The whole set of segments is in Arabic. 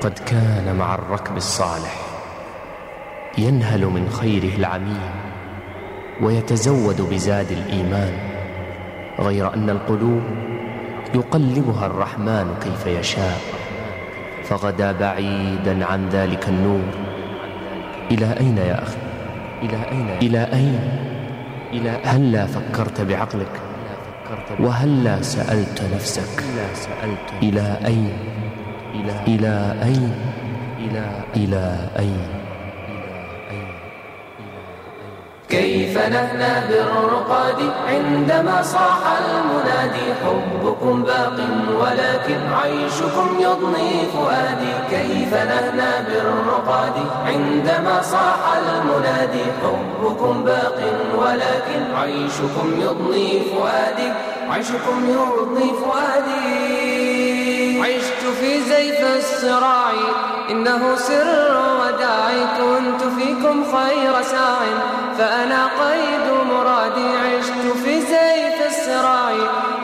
قد كان مع الركب الصالح ينهل من خيره العميم ويتزود بزاد الإيمان غير أن القلوب يقلبها الرحمن كيف يشاء فغدا بعيدا عن ذلك النور. إلى أين يا أخي؟ إلى أين إلى أين؟ إلى هلا فكرت بعقلك؟ وهلا سألت نفسك؟ إلى أين؟ إلى أين إلى أين كيف نهنى بالرقاد عندما صاح المنادي؟ حبكم باق ولكن عيشكم يضني فؤادي. كيف نهنى بالرقاد عندما صاح المنادي؟ حبكم باق ولكن عيشكم يضني فؤادي. عيشكم يضني فؤادي. زيف الصراع؟ إنه سر وداعي كنت فيكم خير ساع فأنا قيد مرادي عشت في زيف الصراع.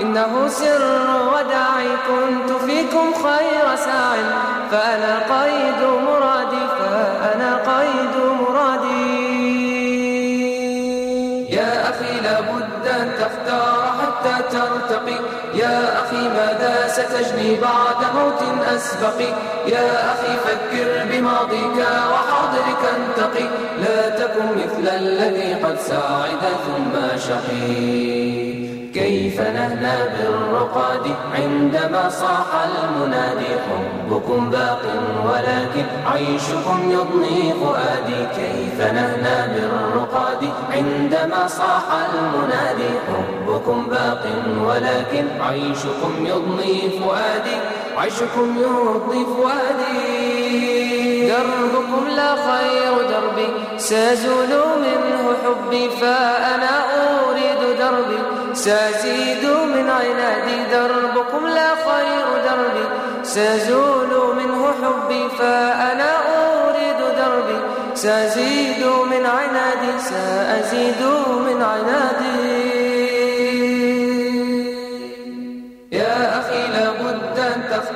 إنه سر وداعي كنت فيكم خير ساع فأنا قيد مرادي ترتقي يا أخي ماذا ستجني بعد موت أسبق؟ يا أخي فكر بماضيك وحاضرك أنتقي. لا تكن مثل الذي قد ساعد ثم شقي. كيف نهنى بالرقاد عندما صاح المنادي حبكم باق ولكن عيشكم يضني فؤادي. كيف نهنى بالرقاد عندما صاح المنادي حبكم باق ولكن عيشكم يضني فؤادي. عيشكم يضني فؤادي. دربكم لا خير دربي سازول منه حبي فأنا أريد دربي. سأزيد من عنادي دربكم لا خير دربي. سأزول منه حبي فأنا أريد دربي. سأزيد من عنادي سأزيد من عنادي.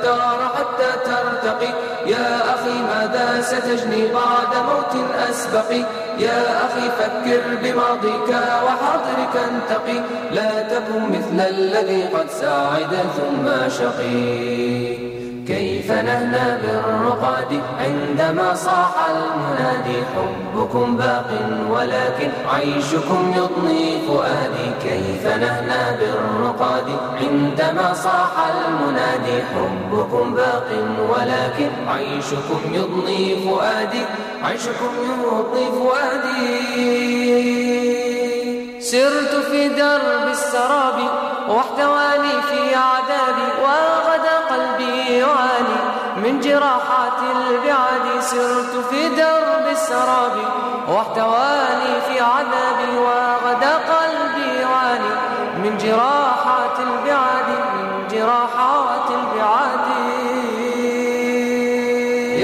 تختار حتى ترتقي. يا أخي ماذا ستجني بعد موت أسبق يا أخي فكر بماضيك وحاضرك انتقي. لا تكن مثل الذي قد ساعد ثم شقي. كيف نهنى بالرقاد عندما صاح المنادي حبكم باق ولكن عيشكم يضني فؤادي كيف نهنى بالرقاد عندما صاح المنادي حبكم باق ولكن عيشكم يضني فؤادي عيشكم يضني فؤادي سرت في درب السراب واحتواني جراحات البعاد سرت في درب السراب واحتواني في عذابي وغدا قلبي يعاني من جراحات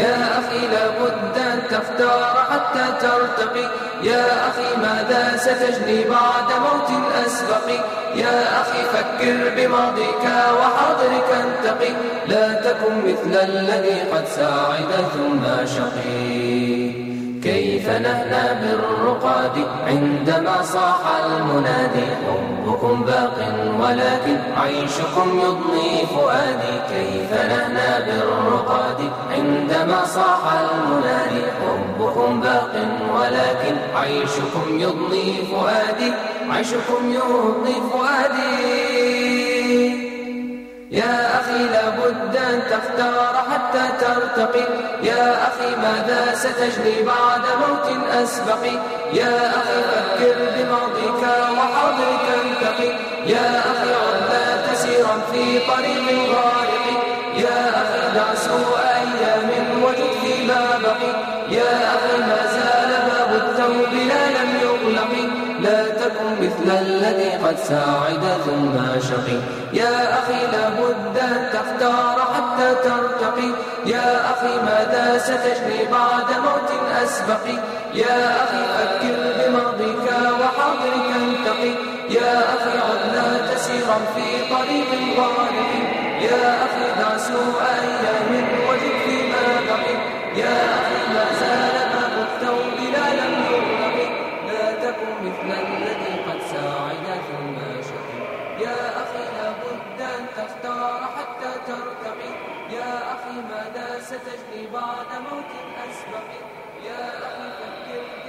يا أخي لابد أن تختار حتى ترتقي. يا أخي ماذا ستجني بعد موت أسبق يا أخي فكر بماضيك وحاضرك انتقي. لا تكن مثل الذي قد ساعد ثم شقي. كيف نهنى بالرقاد عندما صاح المنادي. حبكم باق ولكن عيشكم يضني فؤادي. كيف نهنى بالرقاد عندما صاح المنادي. حبكم باق ولكن عيشكم يضني فؤادي. عيشكم يضني فؤادي. يا أخي لابد أن تختار حتى ترتقي. يا أخي ماذا ستجني بعد موت أسبق؟ يا أخي فكر بماضيك وحاضرك انتقي. يا أخي عد تسيرا في طريق غارق. يا أخي دع سوء أيام وجد فيما بقي. يا أخي ما زال باب التوب لا مثل الذي قد ساعد ثم شقي. يا أخي لابد أن تختار حتى ترتقي. يا أخي ماذا ستجري بعد موت أسبق؟ يا أخي فكر بماضيك وحاضرك انتقي. يا أخي عد لا تسيرا في طريق غارق يا أخي دع سوء أيام وجد فيما بقي. يا أخي لا يا أخي ماذا ستجني بعد موت أسبق يا أخي فكر